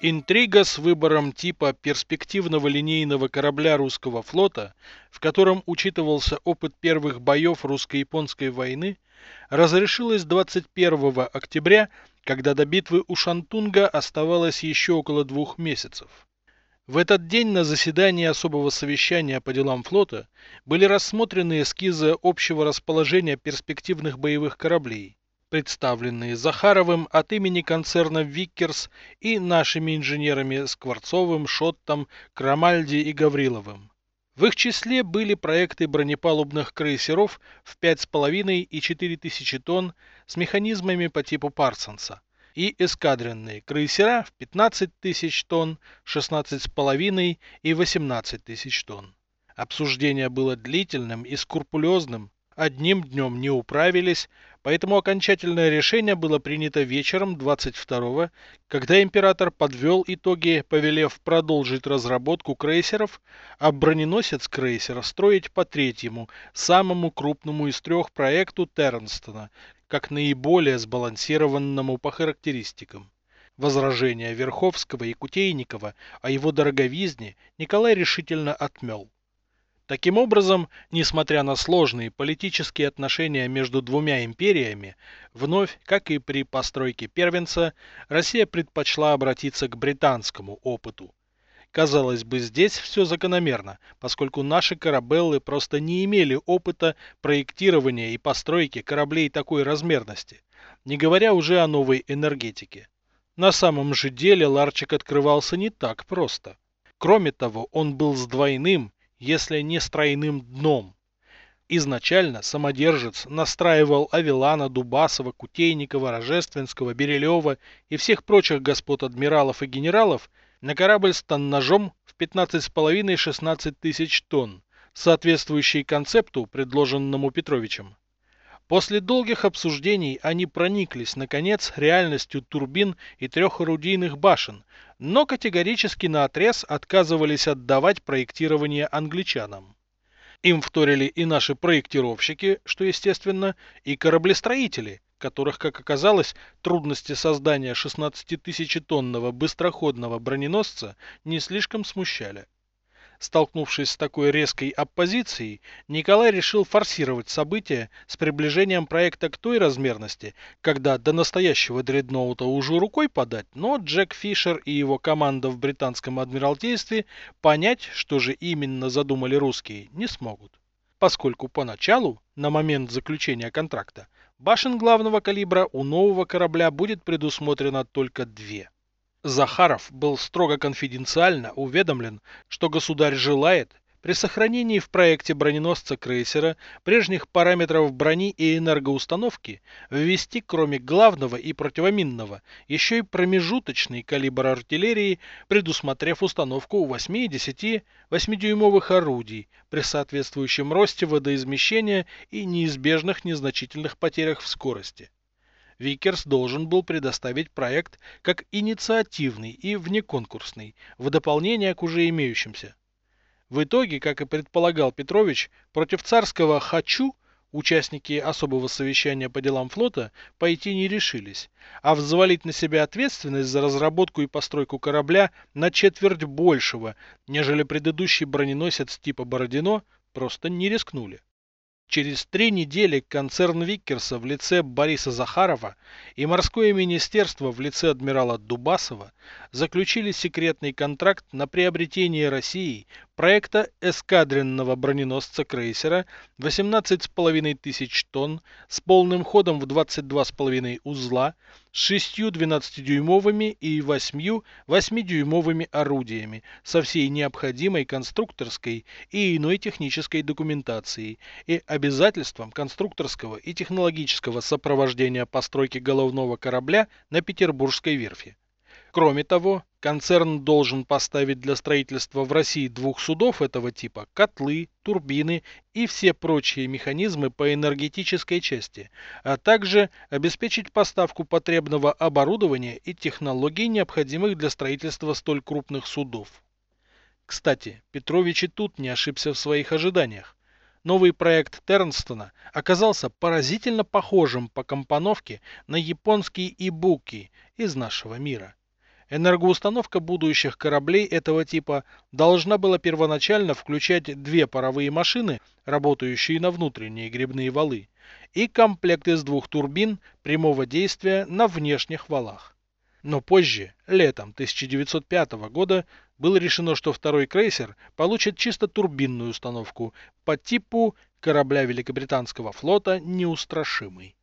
Интрига с выбором типа перспективного линейного корабля русского флота, в котором учитывался опыт первых боев русско-японской войны, разрешилась 21 октября, когда до битвы у Шантунга оставалось еще около двух месяцев. В этот день на заседании особого совещания по делам флота были рассмотрены эскизы общего расположения перспективных боевых кораблей, представленные Захаровым от имени концерна «Виккерс» и нашими инженерами Скворцовым, Шоттом, Крамальди и Гавриловым. В их числе были проекты бронепалубных крейсеров в 5,5 и 4000 тонн с механизмами по типу Парсонса и эскадренные крейсера в 15 тысяч тонн, 16,5 и 18 тысяч тонн. Обсуждение было длительным и скрупулезным, одним днем не управились, поэтому окончательное решение было принято вечером 22-го, когда император подвел итоги, повелев продолжить разработку крейсеров, а броненосец крейсера строить по третьему, самому крупному из трех проекту Тернстона, как наиболее сбалансированному по характеристикам. Возражения Верховского и Кутейникова о его дороговизне Николай решительно отмел. Таким образом, несмотря на сложные политические отношения между двумя империями, вновь, как и при постройке первенца, Россия предпочла обратиться к британскому опыту. Казалось бы, здесь все закономерно, поскольку наши корабеллы просто не имели опыта проектирования и постройки кораблей такой размерности, не говоря уже о новой энергетике. На самом же деле Ларчик открывался не так просто. Кроме того, он был с двойным, если не с тройным дном. Изначально самодержец настраивал Авелана, Дубасова, Кутейникова, Рожественского, Берилева и всех прочих господ адмиралов и генералов на корабль с тоннажом в 15,5-16 тысяч тонн, соответствующий концепту, предложенному Петровичем. После долгих обсуждений они прониклись, наконец, реальностью турбин и трех орудийных башен, но категорически наотрез отказывались отдавать проектирование англичанам. Им вторили и наши проектировщики, что естественно, и кораблестроители, которых, как оказалось, трудности создания 16-тысячетонного быстроходного броненосца не слишком смущали. Столкнувшись с такой резкой оппозицией, Николай решил форсировать события с приближением проекта к той размерности, когда до настоящего дредноута уже рукой подать, но Джек Фишер и его команда в британском адмиралтействе понять, что же именно задумали русские, не смогут. Поскольку поначалу, на момент заключения контракта, башен главного калибра у нового корабля будет предусмотрено только две – Захаров был строго конфиденциально уведомлен, что государь желает при сохранении в проекте броненосца-крейсера прежних параметров брони и энергоустановки ввести кроме главного и противоминного еще и промежуточный калибр артиллерии, предусмотрев установку 8 и 10 8-дюймовых орудий при соответствующем росте водоизмещения и неизбежных незначительных потерях в скорости. Виккерс должен был предоставить проект как инициативный и внеконкурсный, в дополнение к уже имеющимся. В итоге, как и предполагал Петрович, против царского «хочу» участники особого совещания по делам флота пойти не решились, а взвалить на себя ответственность за разработку и постройку корабля на четверть большего, нежели предыдущий броненосец типа Бородино, просто не рискнули. Через три недели концерн Виккерса в лице Бориса Захарова и морское министерство в лице адмирала Дубасова заключили секретный контракт на приобретение Россией проекта эскадренного броненосца-крейсера 18,5 тысяч тонн с полным ходом в 22,5 узла, с шестью 12-дюймовыми и восьмью 8-дюймовыми орудиями со всей необходимой конструкторской и иной технической документацией и обязательством конструкторского и технологического сопровождения постройки головного корабля на Петербургской верфи. Кроме того, концерн должен поставить для строительства в России двух судов этого типа котлы, турбины и все прочие механизмы по энергетической части, а также обеспечить поставку потребного оборудования и технологий, необходимых для строительства столь крупных судов. Кстати, Петрович и тут не ошибся в своих ожиданиях. Новый проект Тернстона оказался поразительно похожим по компоновке на японский ибуки из нашего мира. Энергоустановка будущих кораблей этого типа должна была первоначально включать две паровые машины, работающие на внутренние грибные валы, и комплект из двух турбин прямого действия на внешних валах. Но позже, летом 1905 года, было решено, что второй крейсер получит чисто турбинную установку по типу корабля Великобританского флота «Неустрашимый».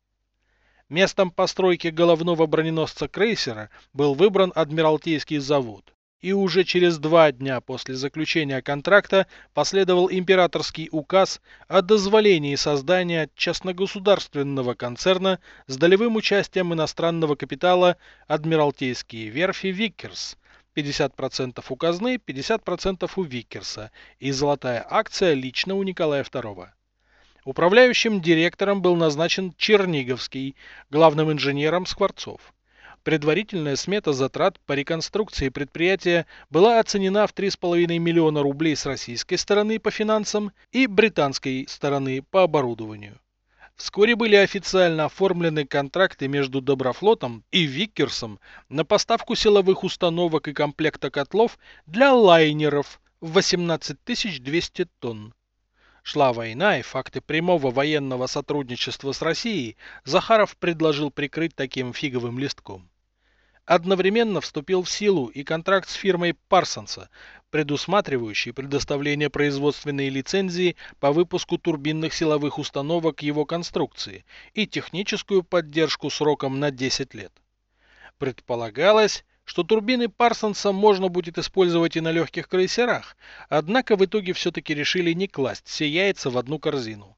Местом постройки головного броненосца крейсера был выбран Адмиралтейский завод. И уже через два дня после заключения контракта последовал императорский указ о дозволении создания частногосударственного концерна с долевым участием иностранного капитала Адмиралтейские верфи Виккерс, 50% у казны, 50% у Виккерса и золотая акция лично у Николая II. Управляющим директором был назначен Черниговский, главным инженером Скворцов. Предварительная смета затрат по реконструкции предприятия была оценена в 3,5 миллиона рублей с российской стороны по финансам и британской стороны по оборудованию. Вскоре были официально оформлены контракты между Доброфлотом и Виккерсом на поставку силовых установок и комплекта котлов для лайнеров в 18 200 тонн. Шла война, и факты прямого военного сотрудничества с Россией Захаров предложил прикрыть таким фиговым листком. Одновременно вступил в силу и контракт с фирмой Парсонса, предусматривающий предоставление производственной лицензии по выпуску турбинных силовых установок его конструкции и техническую поддержку сроком на 10 лет. Предполагалось, что турбины Парсонса можно будет использовать и на легких крейсерах, однако в итоге все-таки решили не класть все яйца в одну корзину.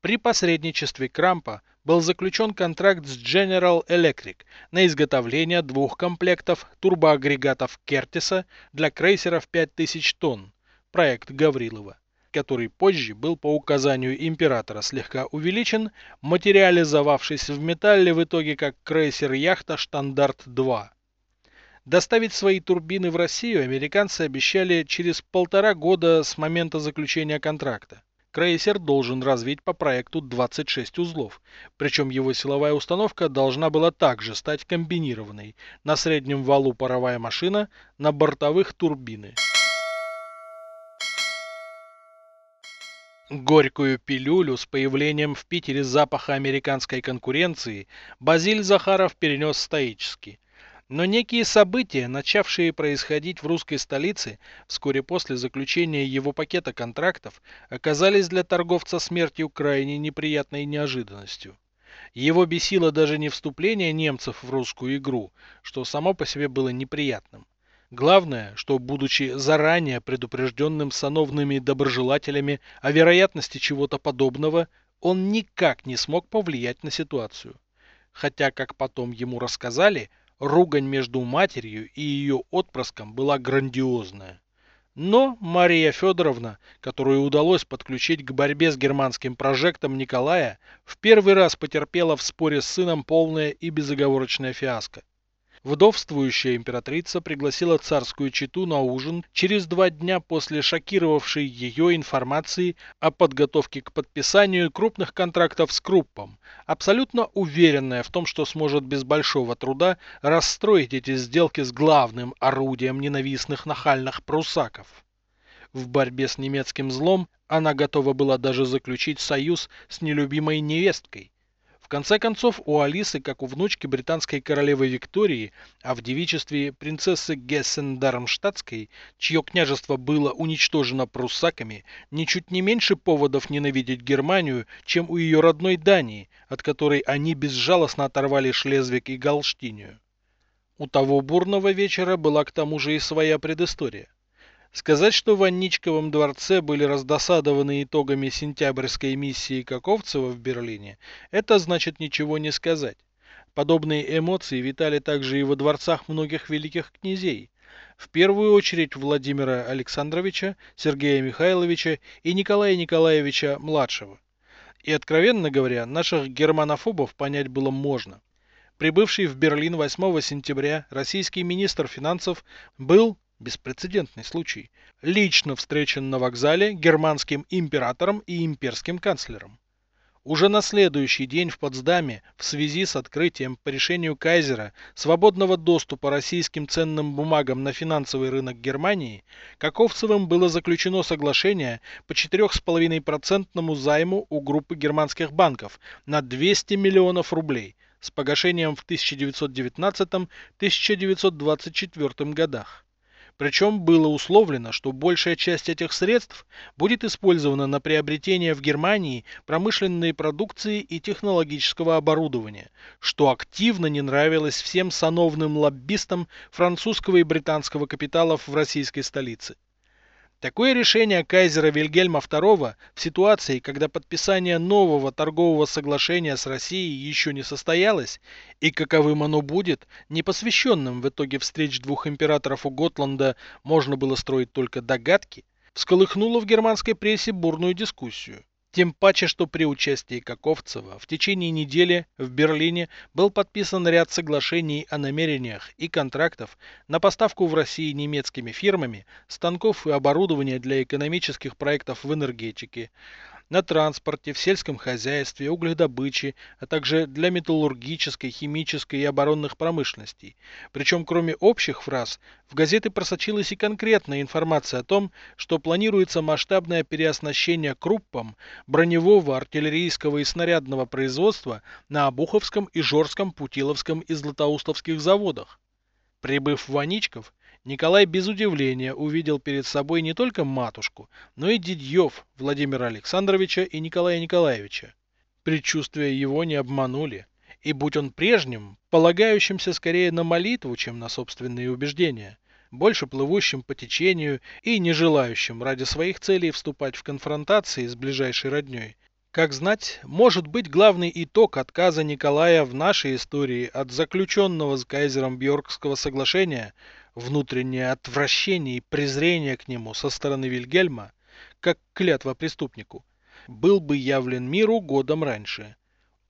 При посредничестве Крампа был заключен контракт с General Electric на изготовление двух комплектов турбоагрегатов Кертиса для крейсеров 5000 тонн, проект Гаврилова, который позже был по указанию императора слегка увеличен, материализовавшись в металле в итоге как крейсер-яхта Штандарт-2. Доставить свои турбины в Россию американцы обещали через полтора года с момента заключения контракта. Крейсер должен развить по проекту 26 узлов, причем его силовая установка должна была также стать комбинированной. На среднем валу паровая машина, на бортовых турбины. Горькую пилюлю с появлением в Питере запаха американской конкуренции Базиль Захаров перенес стоически – но некие события, начавшие происходить в русской столице вскоре после заключения его пакета контрактов, оказались для торговца смертью крайне неприятной неожиданностью. Его бесило даже не вступление немцев в русскую игру, что само по себе было неприятным. Главное, что, будучи заранее предупрежденным сановными доброжелателями о вероятности чего-то подобного, он никак не смог повлиять на ситуацию. Хотя, как потом ему рассказали, Ругань между матерью и ее отпрыском была грандиозная. Но Мария Федоровна, которую удалось подключить к борьбе с германским прожектом Николая, в первый раз потерпела в споре с сыном полное и безоговорочное фиаско. Вдовствующая императрица пригласила царскую чету на ужин через два дня после шокировавшей ее информации о подготовке к подписанию крупных контрактов с Круппом, абсолютно уверенная в том, что сможет без большого труда расстроить эти сделки с главным орудием ненавистных нахальных прусаков. В борьбе с немецким злом она готова была даже заключить союз с нелюбимой невесткой, конце концов, у Алисы, как у внучки британской королевы Виктории, а в девичестве принцессы Гессен-Дармштадтской, чье княжество было уничтожено пруссаками, ничуть не меньше поводов ненавидеть Германию, чем у ее родной Дании, от которой они безжалостно оторвали Шлезвик и Галштинию. У того бурного вечера была к тому же и своя предыстория. Сказать, что в Анничковом дворце были раздосадованы итогами сентябрьской миссии Каковцева в Берлине, это значит ничего не сказать. Подобные эмоции витали также и во дворцах многих великих князей. В первую очередь Владимира Александровича, Сергея Михайловича и Николая Николаевича младшего. И, откровенно говоря, наших германофобов понять было можно. Прибывший в Берлин 8 сентября российский министр финансов был беспрецедентный случай, лично встречен на вокзале германским императором и имперским канцлером. Уже на следующий день в Потсдаме в связи с открытием по решению Кайзера свободного доступа российским ценным бумагам на финансовый рынок Германии, Каковцевым было заключено соглашение по 4,5% займу у группы германских банков на 200 миллионов рублей с погашением в 1919-1924 годах. Причем было условлено, что большая часть этих средств будет использована на приобретение в Германии промышленной продукции и технологического оборудования, что активно не нравилось всем сановным лоббистам французского и британского капиталов в российской столице. Такое решение кайзера Вильгельма II в ситуации, когда подписание нового торгового соглашения с Россией еще не состоялось, и каковым оно будет, непосвященным в итоге встреч двух императоров у Готланда можно было строить только догадки, всколыхнуло в германской прессе бурную дискуссию. Тем паче, что при участии Каковцева в течение недели в Берлине был подписан ряд соглашений о намерениях и контрактов на поставку в России немецкими фирмами станков и оборудования для экономических проектов в энергетике, на транспорте, в сельском хозяйстве, угледобыче, а также для металлургической, химической и оборонных промышленностей. Причем, кроме общих фраз, в газеты просочилась и конкретная информация о том, что планируется масштабное переоснащение круппом броневого, артиллерийского и снарядного производства на Обуховском, Ижорском, Путиловском и Златоустовских заводах. Прибыв в Ваничков, Николай без удивления увидел перед собой не только матушку, но и дядьев Владимира Александровича и Николая Николаевича. Предчувствия его не обманули, и будь он прежним, полагающимся скорее на молитву, чем на собственные убеждения, больше плывущим по течению и не желающим ради своих целей вступать в конфронтации с ближайшей родней, как знать, может быть главный итог отказа Николая в нашей истории от заключенного с кайзером Бьоркского соглашения – внутреннее отвращение и презрение к нему со стороны Вильгельма, как клятва преступнику, был бы явлен миру годом раньше.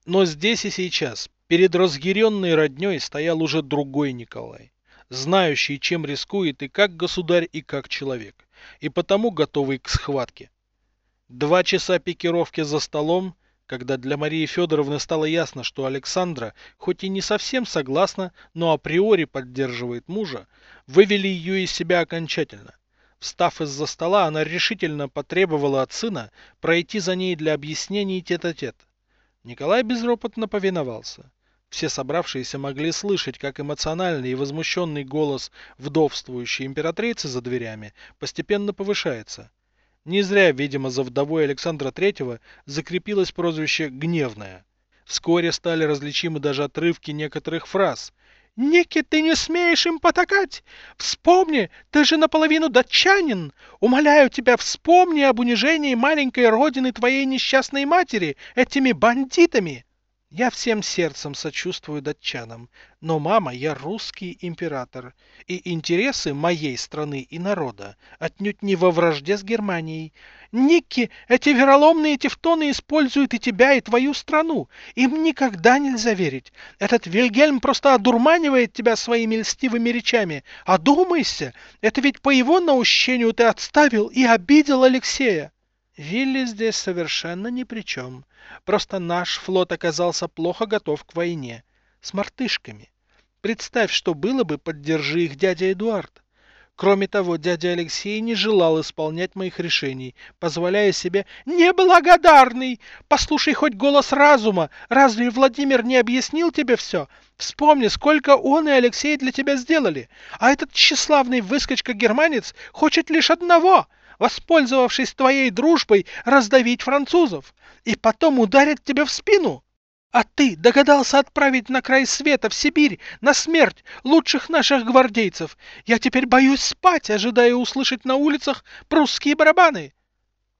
Но здесь и сейчас, перед разъяренной родней стоял уже другой Николай, знающий, чем рискует и как государь, и как человек, и потому готовый к схватке. Два часа пикировки за столом когда для Марии Федоровны стало ясно, что Александра, хоть и не совсем согласна, но априори поддерживает мужа, вывели ее из себя окончательно. Встав из-за стола, она решительно потребовала от сына пройти за ней для объяснений тет-а-тет. -тет. Николай безропотно повиновался. Все собравшиеся могли слышать, как эмоциональный и возмущенный голос вдовствующей императрицы за дверями постепенно повышается. Не зря, видимо, за вдовой Александра III закрепилось прозвище «Гневная». Вскоре стали различимы даже отрывки некоторых фраз. «Ники, ты не смеешь им потакать! Вспомни, ты же наполовину датчанин! Умоляю тебя, вспомни об унижении маленькой родины твоей несчастной матери этими бандитами!» Я всем сердцем сочувствую датчанам, но, мама, я русский император, и интересы моей страны и народа отнюдь не во вражде с Германией. Никки, эти вероломные тевтоны используют и тебя, и твою страну. Им никогда нельзя верить. Этот Вильгельм просто одурманивает тебя своими льстивыми речами. Одумайся, это ведь по его наущению ты отставил и обидел Алексея. Вилли здесь совершенно ни при чем. Просто наш флот оказался плохо готов к войне. С мартышками. Представь, что было бы, поддержи их дядя Эдуард. Кроме того, дядя Алексей не желал исполнять моих решений, позволяя себе «Неблагодарный! Послушай хоть голос разума! Разве Владимир не объяснил тебе все? Вспомни, сколько он и Алексей для тебя сделали! А этот тщеславный выскочка-германец хочет лишь одного — воспользовавшись твоей дружбой, раздавить французов и потом ударить тебя в спину. А ты догадался отправить на край света, в Сибирь, на смерть лучших наших гвардейцев. Я теперь боюсь спать, ожидая услышать на улицах прусские барабаны.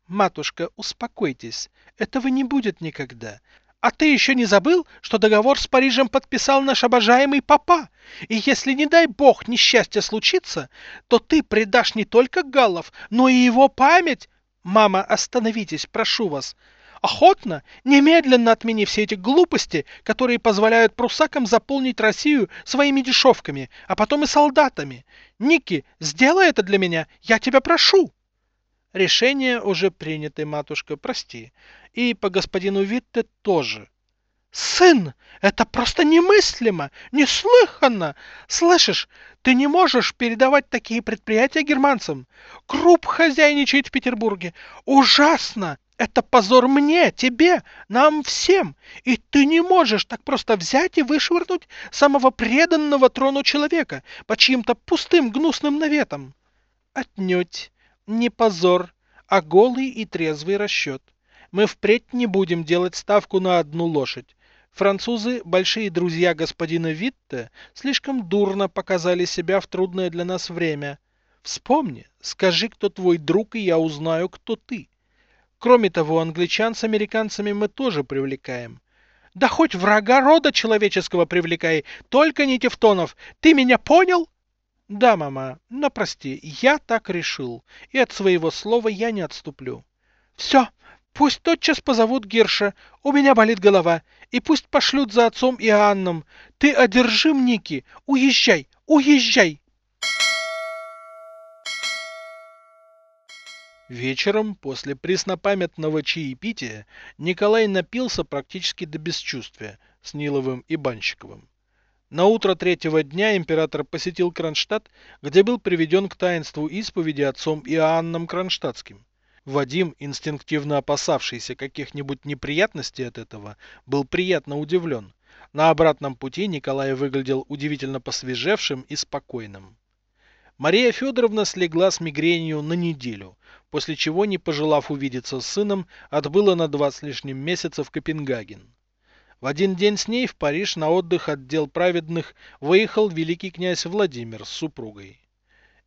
Матушка, успокойтесь, этого не будет никогда. А ты еще не забыл, что договор с Парижем подписал наш обожаемый папа? И если, не дай бог, несчастье случится, то ты предашь не только Галлов, но и его память. Мама, остановитесь, прошу вас. Охотно, немедленно отмени все эти глупости, которые позволяют прусакам заполнить Россию своими дешевками, а потом и солдатами. Ники, сделай это для меня, я тебя прошу. Решение уже принято, матушка, прости. И по господину Витте тоже. Сын, это просто немыслимо, неслыханно. Слышишь, ты не можешь передавать такие предприятия германцам. Круп хозяйничает в Петербурге. Ужасно. Это позор мне, тебе, нам всем. И ты не можешь так просто взять и вышвырнуть самого преданного трону человека по чьим-то пустым гнусным наветам. Отнюдь. Не позор, а голый и трезвый расчет. Мы впредь не будем делать ставку на одну лошадь. Французы, большие друзья господина Витте, слишком дурно показали себя в трудное для нас время. Вспомни, скажи, кто твой друг, и я узнаю, кто ты. Кроме того, англичан с американцами мы тоже привлекаем. Да хоть врага рода человеческого привлекай, только не Тевтонов. Ты меня понял? Да, мама, но прости, я так решил, и от своего слова я не отступлю. Все, пусть тотчас позовут Гирша, у меня болит голова, и пусть пошлют за отцом и Анном. Ты одержим, Ники, уезжай, уезжай. Вечером, после преснопамятного чаепития, Николай напился практически до бесчувствия с Ниловым и Банщиковым. На утро третьего дня император посетил Кронштадт, где был приведен к таинству исповеди отцом Иоанном Кронштадтским. Вадим, инстинктивно опасавшийся каких-нибудь неприятностей от этого, был приятно удивлен. На обратном пути Николай выглядел удивительно посвежевшим и спокойным. Мария Федоровна слегла с мигренью на неделю, после чего, не пожелав увидеться с сыном, отбыла на два с лишним месяца в Копенгаген. В один день с ней в Париж на отдых от дел праведных выехал великий князь Владимир с супругой.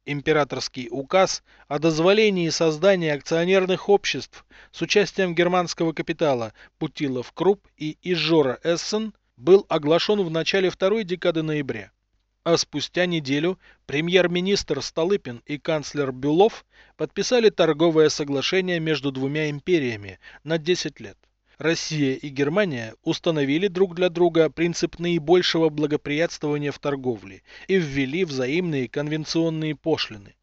Императорский указ о дозволении создания акционерных обществ с участием германского капитала Путилов Крупп и Изжора Эссен был оглашен в начале второй декады ноября. А спустя неделю премьер-министр Столыпин и канцлер Бюлов подписали торговое соглашение между двумя империями на 10 лет. Россия и Германия установили друг для друга принцип наибольшего благоприятствования в торговле и ввели взаимные конвенционные пошлины.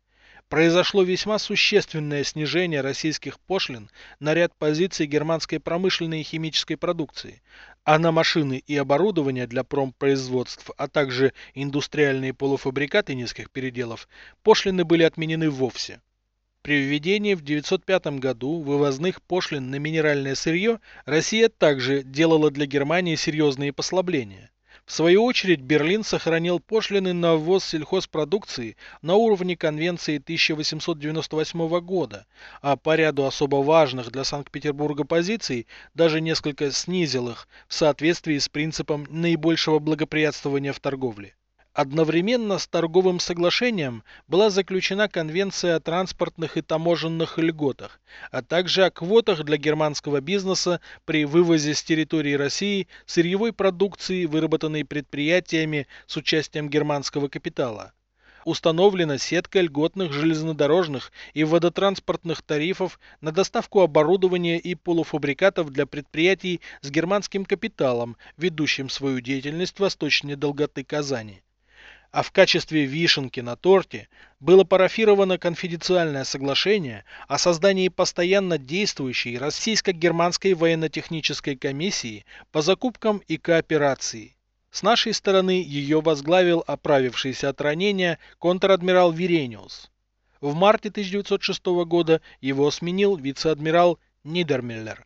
Произошло весьма существенное снижение российских пошлин на ряд позиций германской промышленной и химической продукции, а на машины и оборудование для промпроизводств, а также индустриальные полуфабрикаты низких переделов, пошлины были отменены вовсе. При введении в 905 году вывозных пошлин на минеральное сырье Россия также делала для Германии серьезные послабления. В свою очередь Берлин сохранил пошлины на ввоз сельхозпродукции на уровне Конвенции 1898 года, а по ряду особо важных для Санкт-Петербурга позиций даже несколько снизил их в соответствии с принципом наибольшего благоприятствования в торговле. Одновременно с торговым соглашением была заключена Конвенция о транспортных и таможенных льготах, а также о квотах для германского бизнеса при вывозе с территории России сырьевой продукции, выработанной предприятиями с участием германского капитала. Установлена сетка льготных железнодорожных и водотранспортных тарифов на доставку оборудования и полуфабрикатов для предприятий с германским капиталом, ведущим свою деятельность восточнее долготы Казани а в качестве вишенки на торте было парафировано конфиденциальное соглашение о создании постоянно действующей российско-германской военно-технической комиссии по закупкам и кооперации. С нашей стороны ее возглавил оправившийся от ранения контр-адмирал Вирениус. В марте 1906 года его сменил вице-адмирал Нидермиллер.